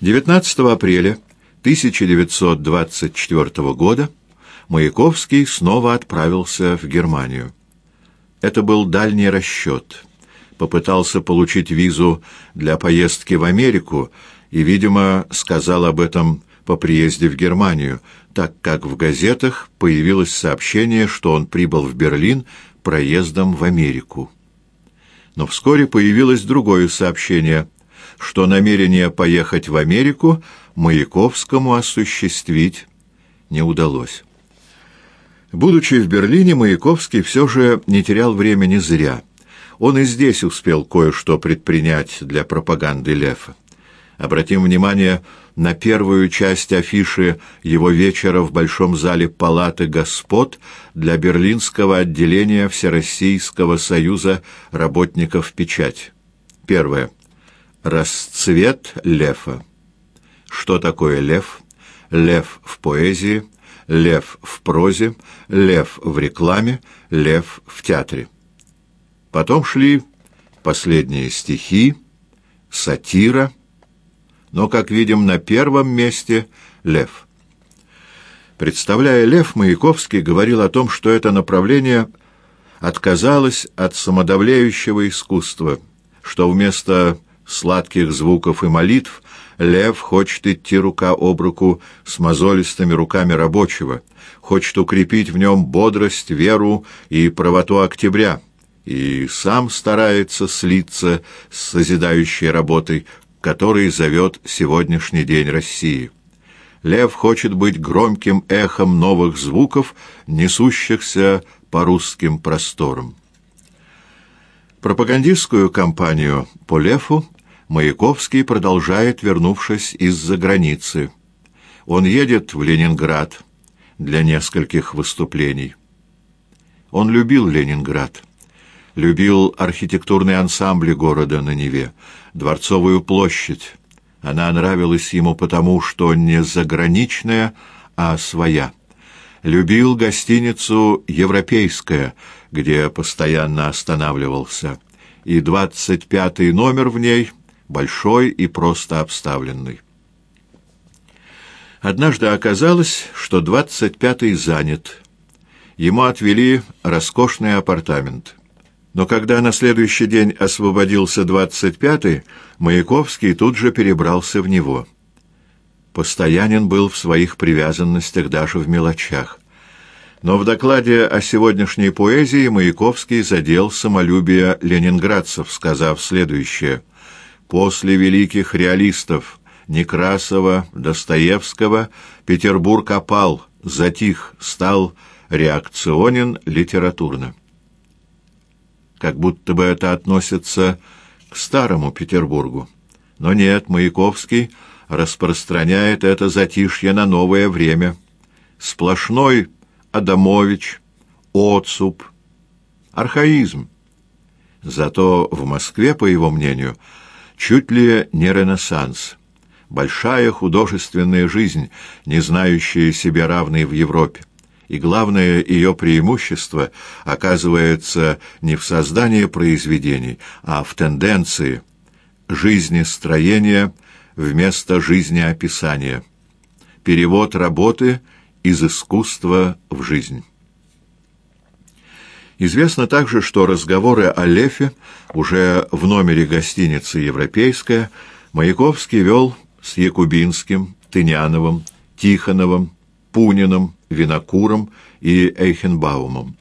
19 апреля 1924 года Маяковский снова отправился в Германию. Это был дальний расчет. Попытался получить визу для поездки в Америку и, видимо, сказал об этом по приезде в Германию, так как в газетах появилось сообщение, что он прибыл в Берлин проездом в Америку. Но вскоре появилось другое сообщение – что намерение поехать в Америку Маяковскому осуществить не удалось. Будучи в Берлине, Маяковский все же не терял времени зря. Он и здесь успел кое-что предпринять для пропаганды Лефа. Обратим внимание на первую часть афиши его вечера в Большом зале Палаты господ для берлинского отделения Всероссийского союза работников печать. Первое. Расцвет лефа. Что такое лев? Лев в поэзии, лев в прозе, лев в рекламе, лев в театре. Потом шли последние стихи, сатира, но, как видим, на первом месте лев. Представляя лев, Маяковский говорил о том, что это направление отказалось от самодавляющего искусства, что вместо сладких звуков и молитв, лев хочет идти рука об руку с мозолистыми руками рабочего, хочет укрепить в нем бодрость, веру и правоту октября, и сам старается слиться с созидающей работой, которой зовет сегодняшний день России. Лев хочет быть громким эхом новых звуков, несущихся по русским просторам. Пропагандистскую кампанию по Лефу Маяковский продолжает, вернувшись из-за границы. Он едет в Ленинград для нескольких выступлений. Он любил Ленинград, любил архитектурные ансамбли города на Неве, Дворцовую площадь. Она нравилась ему потому, что не заграничная, а своя. Любил гостиницу «Европейская», где постоянно останавливался, и двадцать пятый номер в ней — большой и просто обставленный. Однажды оказалось, что двадцать пятый занят. Ему отвели роскошный апартамент. Но когда на следующий день освободился двадцать пятый, Маяковский тут же перебрался в него. Постоянен был в своих привязанностях даже в мелочах. Но в докладе о сегодняшней поэзии Маяковский задел самолюбие ленинградцев, сказав следующее — После великих реалистов Некрасова, Достоевского Петербург опал, затих, стал реакционен литературно. Как будто бы это относится к старому Петербургу. Но нет, Маяковский распространяет это затишье на новое время. Сплошной Адамович, Оцуп, архаизм. Зато в Москве, по его мнению, чуть ли не ренессанс. Большая художественная жизнь, не знающая себе равной в Европе. И главное ее преимущество оказывается не в создании произведений, а в тенденции жизнестроения вместо жизнеописания. Перевод работы из искусства в жизнь. Известно также, что разговоры о Лефе уже в номере гостиницы «Европейская» Маяковский вел с Якубинским, Тыняновым, Тихоновым, Пуниным, Винокуром и Эйхенбаумом.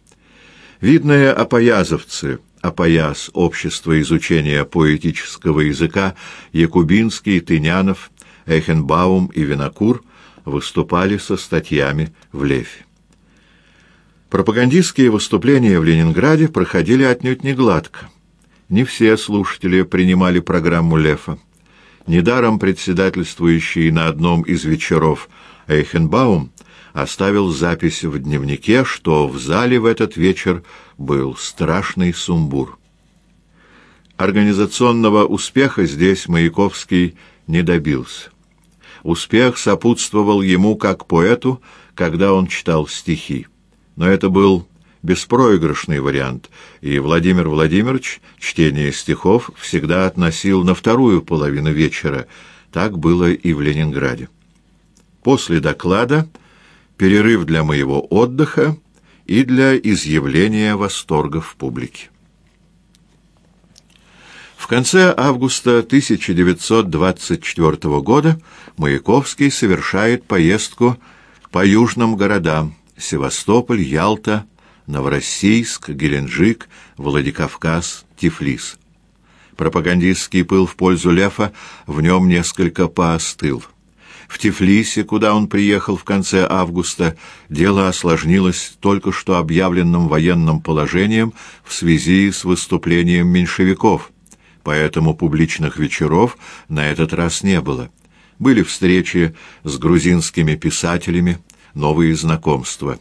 Видные опоязовцы, опояз Общества изучения поэтического языка, Якубинский, Тынянов, Эйхенбаум и Винокур выступали со статьями в Лефе. Пропагандистские выступления в Ленинграде проходили отнюдь не гладко. Не все слушатели принимали программу Лефа. Недаром председательствующий на одном из вечеров Эйхенбаум оставил запись в дневнике, что в зале в этот вечер был страшный сумбур. Организационного успеха здесь Маяковский не добился. Успех сопутствовал ему как поэту, когда он читал стихи но это был беспроигрышный вариант, и Владимир Владимирович чтение стихов всегда относил на вторую половину вечера. Так было и в Ленинграде. После доклада перерыв для моего отдыха и для изъявления восторга в публике. В конце августа 1924 года Маяковский совершает поездку по южным городам Севастополь, Ялта, Новороссийск, Геленджик, Владикавказ, Тифлис. Пропагандистский пыл в пользу Лефа в нем несколько поостыл. В Тифлисе, куда он приехал в конце августа, дело осложнилось только что объявленным военным положением в связи с выступлением меньшевиков, поэтому публичных вечеров на этот раз не было. Были встречи с грузинскими писателями, новые знакомства.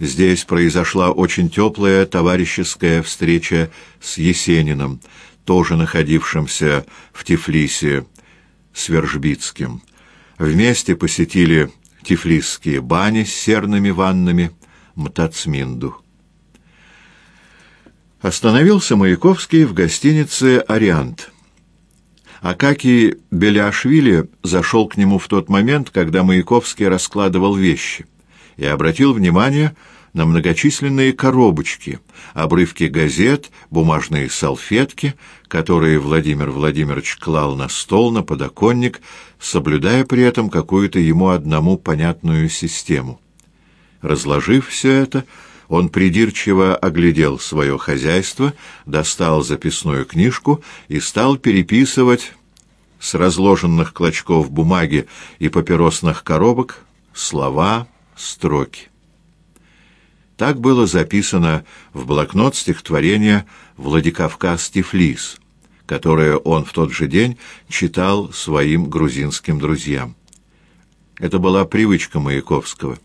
Здесь произошла очень теплая товарищеская встреча с Есениным, тоже находившимся в Тифлисе, с Вержбицким. Вместе посетили тифлисские бани с серными ваннами, Мтацминду. Остановился Маяковский в гостинице «Ориант». Акакий Беляшвили зашел к нему в тот момент, когда Маяковский раскладывал вещи, и обратил внимание на многочисленные коробочки, обрывки газет, бумажные салфетки, которые Владимир Владимирович клал на стол, на подоконник, соблюдая при этом какую-то ему одному понятную систему. Разложив все это, он придирчиво оглядел свое хозяйство, достал записную книжку и стал переписывать с разложенных клочков бумаги и папиросных коробок слова, строки. Так было записано в блокнот стихотворения «Владикавказ Тифлис», которое он в тот же день читал своим грузинским друзьям. Это была привычка Маяковского.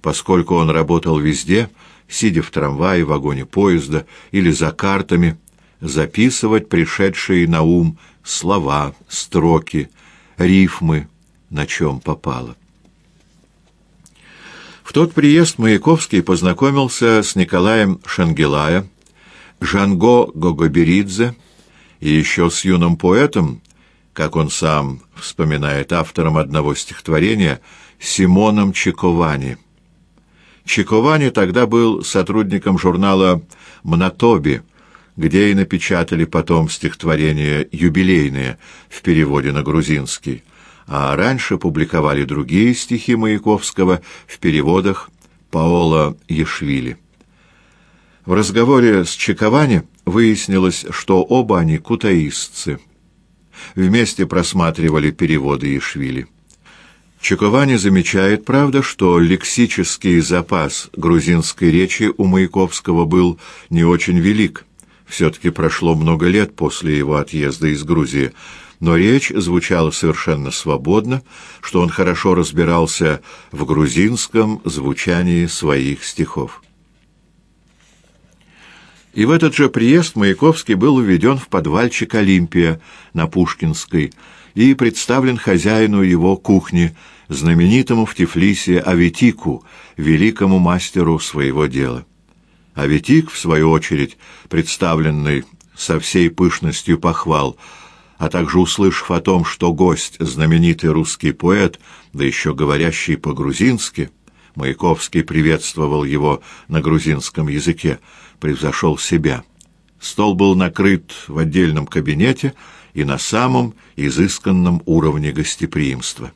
Поскольку он работал везде, сидя в трамвае, вагоне поезда или за картами, записывать пришедшие на ум слова, строки, рифмы, на чем попало. В тот приезд Маяковский познакомился с Николаем Шангелая, Жанго Гогоберидзе и еще с юным поэтом, как он сам вспоминает автором одного стихотворения, Симоном Чиковани. Чиковани тогда был сотрудником журнала «Мнатоби», где и напечатали потом стихотворения юбилейные в переводе на грузинский а раньше публиковали другие стихи Маяковского в переводах Паола Ешвили. В разговоре с Чековани выяснилось, что оба они кутаистцы. Вместе просматривали переводы Ешвили. Чековани замечает, правда, что лексический запас грузинской речи у Маяковского был не очень велик. Все-таки прошло много лет после его отъезда из Грузии, но речь звучала совершенно свободно, что он хорошо разбирался в грузинском звучании своих стихов. И в этот же приезд Маяковский был уведен в подвальчик «Олимпия» на Пушкинской и представлен хозяину его кухни, знаменитому в Тифлисе Аветику, великому мастеру своего дела. Аветик, в свою очередь, представленный со всей пышностью похвал – а также услышав о том, что гость — знаменитый русский поэт, да еще говорящий по-грузински, Маяковский приветствовал его на грузинском языке, превзошел себя. Стол был накрыт в отдельном кабинете и на самом изысканном уровне гостеприимства.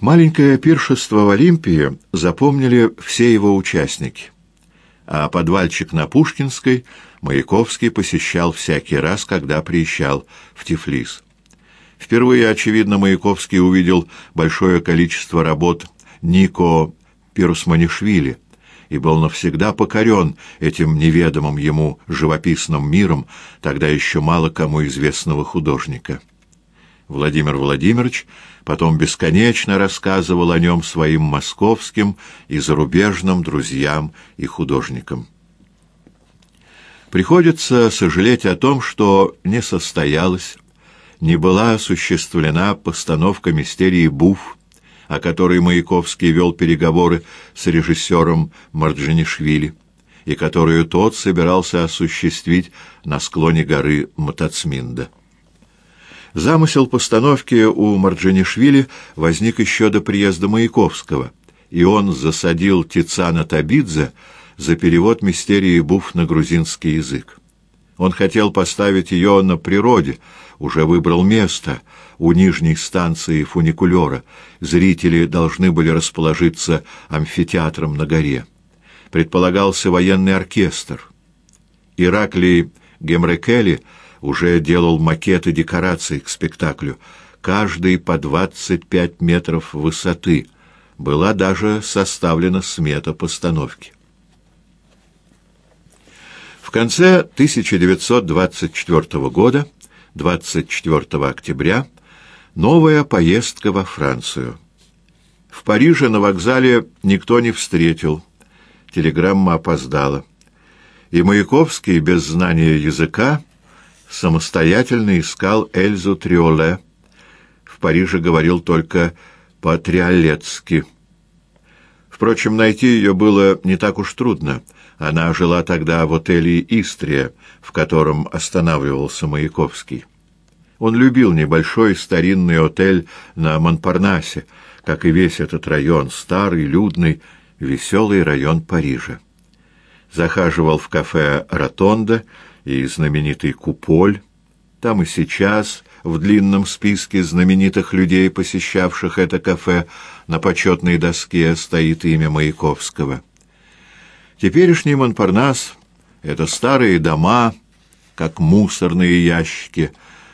Маленькое пиршество в Олимпии запомнили все его участники, а подвальчик на Пушкинской — Маяковский посещал всякий раз, когда приезжал в Тифлис. Впервые, очевидно, Маяковский увидел большое количество работ Нико Пирусманишвили и был навсегда покорен этим неведомым ему живописным миром, тогда еще мало кому известного художника. Владимир Владимирович потом бесконечно рассказывал о нем своим московским и зарубежным друзьям и художникам. Приходится сожалеть о том, что не состоялась, не была осуществлена постановка мистерии Буф о которой Маяковский вел переговоры с режиссером Марджинишвили, и которую тот собирался осуществить на склоне горы Мотоцминда. Замысел постановки у Марджинишвили возник еще до приезда Маяковского, и он засадил Тициана Табидзе за перевод мистерии Буф на грузинский язык. Он хотел поставить ее на природе, уже выбрал место у нижней станции фуникулера. Зрители должны были расположиться амфитеатром на горе. Предполагался военный оркестр. Ираклий Гемрекели уже делал макеты декораций к спектаклю, каждый по 25 метров высоты. Была даже составлена смета постановки. В конце 1924 года, 24 октября, новая поездка во Францию. В Париже на вокзале никто не встретил, телеграмма опоздала. И Маяковский, без знания языка, самостоятельно искал Эльзу Триоле. В Париже говорил только по-триолетски. Впрочем, найти ее было не так уж трудно — она жила тогда в отеле «Истрия», в котором останавливался Маяковский. Он любил небольшой старинный отель на Монпарнасе, как и весь этот район, старый, людный, веселый район Парижа. Захаживал в кафе «Ротонда» и знаменитый «Куполь». Там и сейчас, в длинном списке знаменитых людей, посещавших это кафе, на почетной доске стоит имя Маяковского. Теперешний Монпарнас — это старые дома, как мусорные ящики,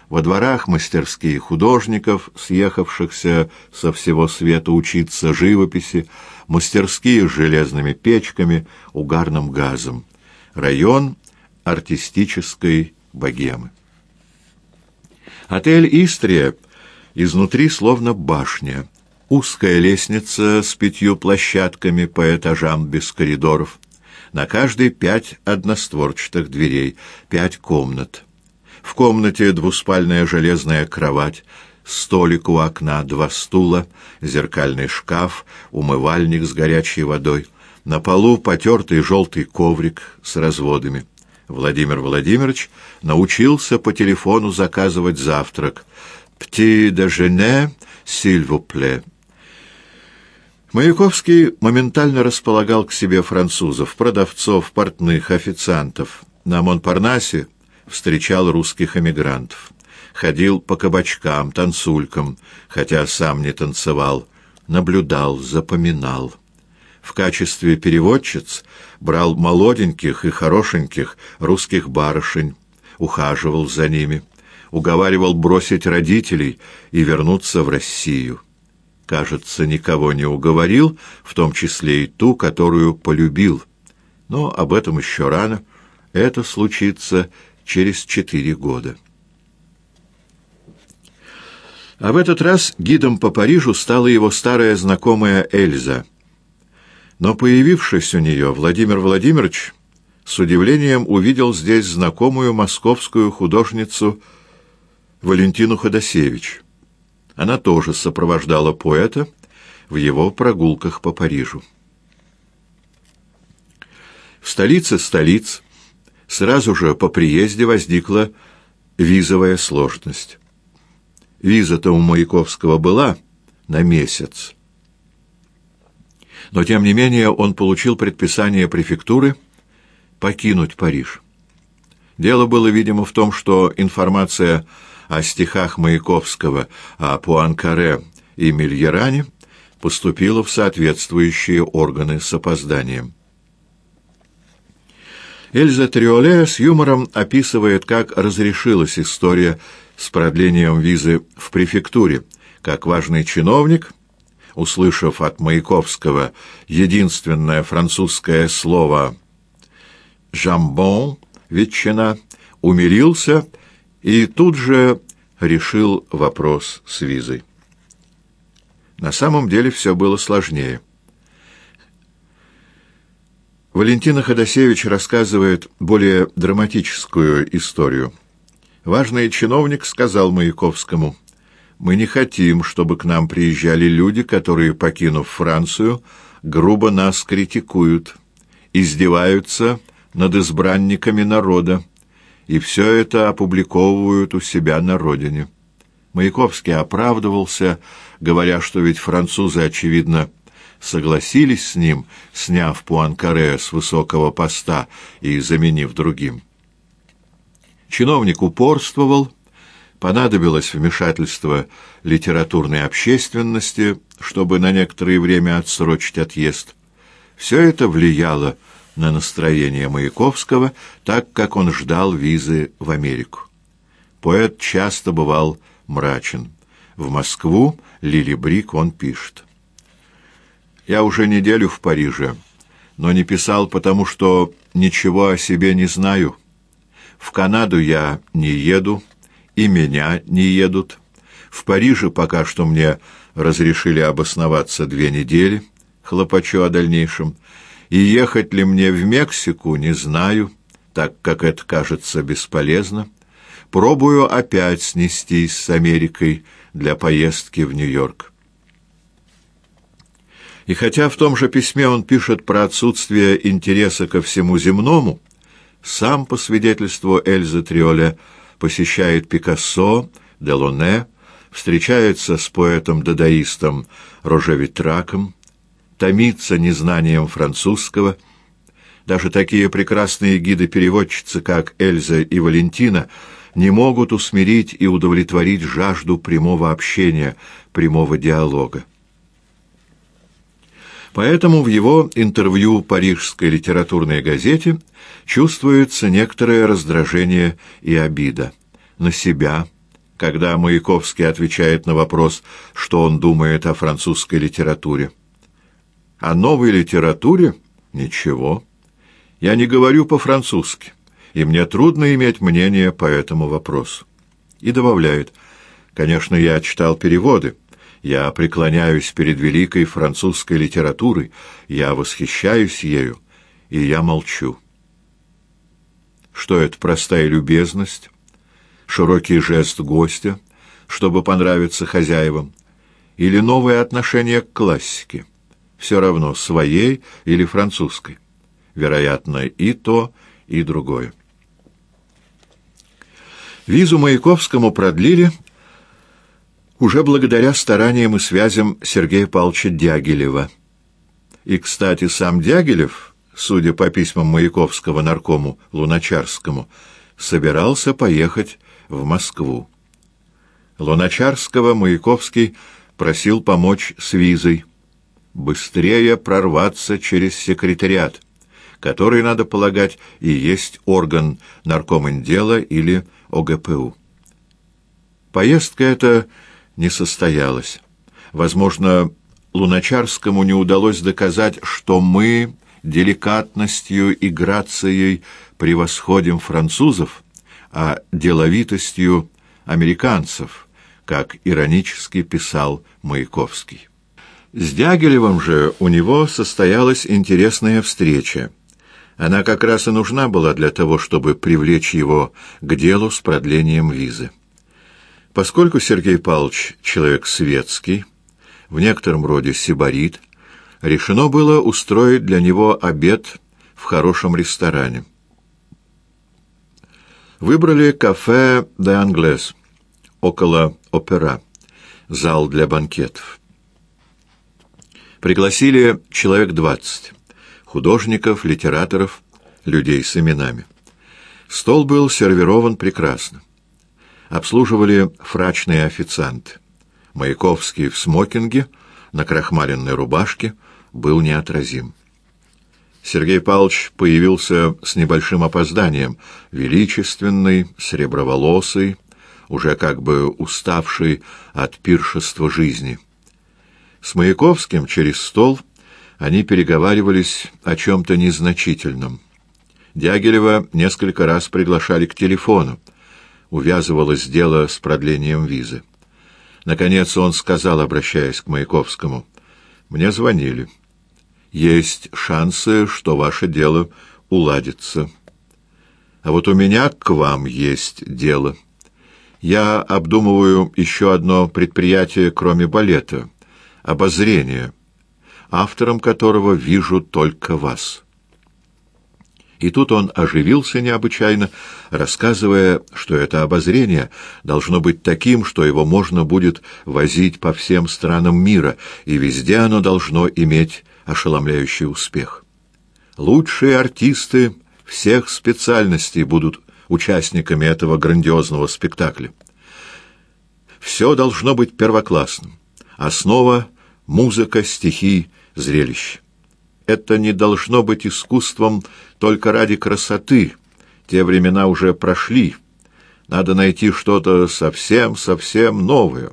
во дворах мастерские художников, съехавшихся со всего света учиться живописи, мастерские с железными печками, угарным газом. Район артистической богемы. Отель «Истрия» изнутри словно башня. Узкая лестница с пятью площадками по этажам без коридоров. На каждой пять одностворчатых дверей, пять комнат. В комнате двуспальная железная кровать, столик у окна, два стула, зеркальный шкаф, умывальник с горячей водой. На полу потертый желтый коврик с разводами. Владимир Владимирович научился по телефону заказывать завтрак. «Пти де жене, сильвупле», Маяковский моментально располагал к себе французов, продавцов, портных, официантов. На Монпарнасе встречал русских эмигрантов. Ходил по кабачкам, танцулькам, хотя сам не танцевал. Наблюдал, запоминал. В качестве переводчиц брал молоденьких и хорошеньких русских барышень, ухаживал за ними, уговаривал бросить родителей и вернуться в Россию кажется, никого не уговорил, в том числе и ту, которую полюбил. Но об этом еще рано. Это случится через четыре года. А в этот раз гидом по Парижу стала его старая знакомая Эльза. Но, появившись у нее, Владимир Владимирович с удивлением увидел здесь знакомую московскую художницу Валентину Ходосевич. Она тоже сопровождала поэта в его прогулках по Парижу. В столице столиц сразу же по приезде возникла визовая сложность. Виза-то у Маяковского была на месяц. Но, тем не менее, он получил предписание префектуры покинуть Париж. Дело было, видимо, в том, что информация о стихах Маяковского, о Пуанкаре и Мильеране поступила в соответствующие органы с опозданием. Эльза Триоле с юмором описывает, как разрешилась история с продлением визы в префектуре, как важный чиновник, услышав от Маяковского единственное французское слово «жамбон» — ветчина, умилился и тут же решил вопрос с визой. На самом деле все было сложнее. Валентина Ходосевич рассказывает более драматическую историю. Важный чиновник сказал Маяковскому, Мы не хотим, чтобы к нам приезжали люди, которые, покинув Францию, грубо нас критикуют, издеваются над избранниками народа, и все это опубликовывают у себя на родине. Маяковский оправдывался, говоря, что ведь французы, очевидно, согласились с ним, сняв Пуанкаре с высокого поста и заменив другим. Чиновник упорствовал, понадобилось вмешательство литературной общественности, чтобы на некоторое время отсрочить отъезд. Все это влияло на настроение Маяковского, так как он ждал визы в Америку. Поэт часто бывал мрачен. В Москву Лили Брик он пишет. «Я уже неделю в Париже, но не писал, потому что ничего о себе не знаю. В Канаду я не еду, и меня не едут. В Париже пока что мне разрешили обосноваться две недели, хлопочу о дальнейшем, и ехать ли мне в Мексику, не знаю, так как это кажется бесполезно. Пробую опять снестись с Америкой для поездки в Нью-Йорк. И хотя в том же письме он пишет про отсутствие интереса ко всему земному, сам, по свидетельству Эльзы Триоля, посещает Пикассо, Делоне, встречается с поэтом-дадаистом Роже Витраком, томится незнанием французского. Даже такие прекрасные гиды-переводчицы, как Эльза и Валентина, не могут усмирить и удовлетворить жажду прямого общения, прямого диалога. Поэтому в его интервью парижской литературной газете чувствуется некоторое раздражение и обида на себя, когда Маяковский отвечает на вопрос, что он думает о французской литературе. О новой литературе? Ничего. Я не говорю по-французски, и мне трудно иметь мнение по этому вопросу. И добавляет, конечно, я читал переводы, я преклоняюсь перед великой французской литературой, я восхищаюсь ею, и я молчу. Что это, простая любезность, широкий жест гостя, чтобы понравиться хозяевам, или новое отношение к классике? Все равно своей или французской. Вероятно, и то, и другое. Визу Маяковскому продлили уже благодаря стараниям и связям Сергея Павловича Дягилева. И, кстати, сам Дягилев, судя по письмам Маяковского наркому Луначарскому, собирался поехать в Москву. Луначарского Маяковский просил помочь с визой быстрее прорваться через секретариат, который, надо полагать, и есть орган наркомендела или ОГПУ. Поездка эта не состоялась. Возможно, Луначарскому не удалось доказать, что мы деликатностью и грацией превосходим французов, а деловитостью американцев, как иронически писал Маяковский. С Дягилевым же у него состоялась интересная встреча. Она как раз и нужна была для того, чтобы привлечь его к делу с продлением визы. Поскольку Сергей Павлович человек светский, в некотором роде сибарит, решено было устроить для него обед в хорошем ресторане. Выбрали кафе «Де Англес» около опера, зал для банкетов. Пригласили человек двадцать. Художников, литераторов, людей с именами. Стол был сервирован прекрасно. Обслуживали фрачные официанты. Маяковский в смокинге, на крахмаленной рубашке, был неотразим. Сергей Павлович появился с небольшим опозданием, величественный, среброволосый, уже как бы уставший от пиршества жизни — с Маяковским через стол они переговаривались о чем-то незначительном. Дягилева несколько раз приглашали к телефону. Увязывалось дело с продлением визы. Наконец он сказал, обращаясь к Маяковскому, «Мне звонили. Есть шансы, что ваше дело уладится. А вот у меня к вам есть дело. Я обдумываю еще одно предприятие, кроме балета — обозрение, автором которого вижу только вас». И тут он оживился необычайно, рассказывая, что это обозрение должно быть таким, что его можно будет возить по всем странам мира, и везде оно должно иметь ошеломляющий успех. Лучшие артисты всех специальностей будут участниками этого грандиозного спектакля. Все должно быть первоклассным. Основа — музыка, стихи, зрелище. Это не должно быть искусством только ради красоты. Те времена уже прошли. Надо найти что-то совсем-совсем новое.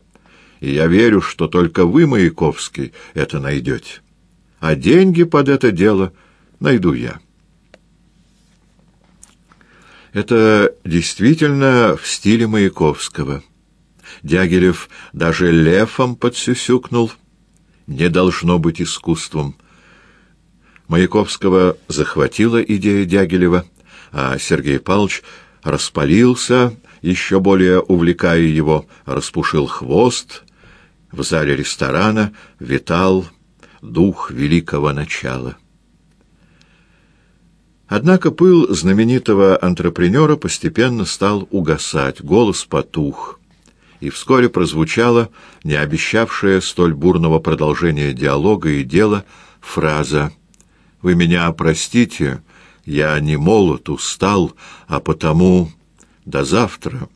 И я верю, что только вы, Маяковский, это найдете. А деньги под это дело найду я. Это действительно в стиле Маяковского. Дягилев даже лефом подсюсюкнул. Не должно быть искусством. Маяковского захватила идея Дягилева, а Сергей Павлович распалился, еще более увлекая его, распушил хвост. В зале ресторана витал дух великого начала. Однако пыл знаменитого антрепренера постепенно стал угасать, голос потух, и вскоре прозвучала, не обещавшая столь бурного продолжения диалога и дела, фраза — вы меня простите, я не молод, устал, а потому до завтра.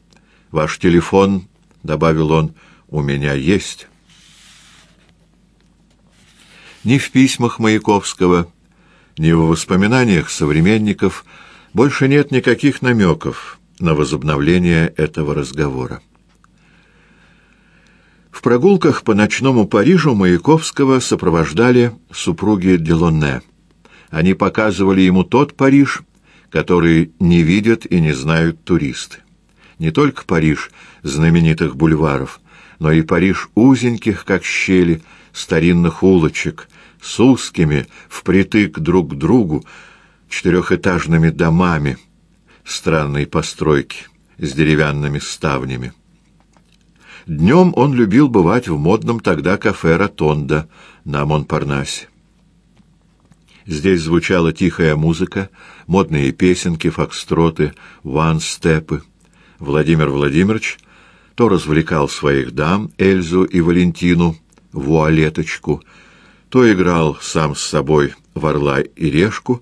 Ваш телефон, — добавил он, — у меня есть. Ни в письмах Маяковского, ни в воспоминаниях современников больше нет никаких намеков на возобновление этого разговора. В прогулках по ночному Парижу Маяковского сопровождали супруги Делонне — они показывали ему тот Париж, который не видят и не знают туристы. Не только Париж знаменитых бульваров, но и Париж узеньких, как щели, старинных улочек, с узкими, впритык друг к другу, четырехэтажными домами странной постройки с деревянными ставнями. Днем он любил бывать в модном тогда кафе «Ротонда» на Монпарнасе. Здесь звучала тихая музыка, модные песенки, фокстроты, ван-степы. Владимир Владимирович то развлекал своих дам, Эльзу и Валентину, вуалеточку, то играл сам с собой в орла и решку,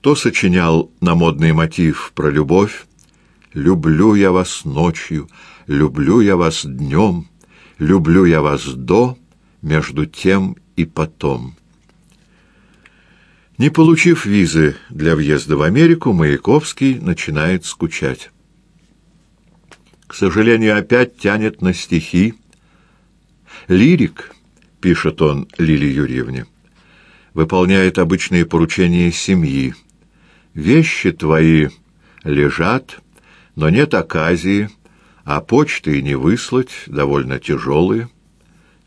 то сочинял на модный мотив про любовь «Люблю я вас ночью, люблю я вас днем, люблю я вас до, между тем и потом». Не получив визы для въезда в Америку, Маяковский начинает скучать. К сожалению, опять тянет на стихи. «Лирик», — пишет он Лиле Юрьевне, — «выполняет обычные поручения семьи. Вещи твои лежат, но нет оказии, а почты не выслать, довольно тяжелые.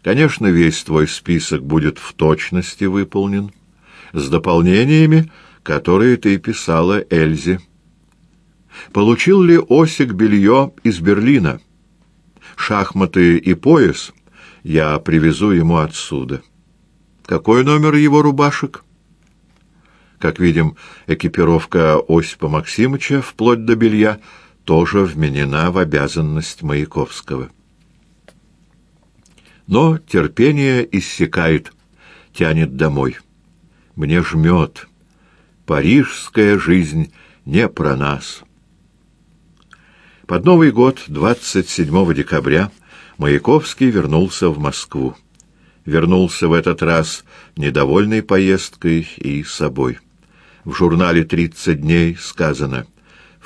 Конечно, весь твой список будет в точности выполнен» с дополнениями, которые ты писала Эльзе. Получил ли Осик белье из Берлина? Шахматы и пояс я привезу ему отсюда. Какой номер его рубашек? Как видим, экипировка Осипа Максимыча, вплоть до белья, тоже вменена в обязанность Маяковского. Но терпение иссякает, тянет домой. Мне жмет. Парижская жизнь не про нас. Под Новый год, 27 декабря, Маяковский вернулся в Москву. Вернулся в этот раз недовольной поездкой и собой. В журнале «30 дней» сказано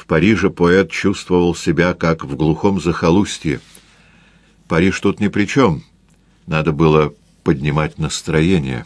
«В Париже поэт чувствовал себя, как в глухом захолустье. Париж тут ни при чем. Надо было поднимать настроение».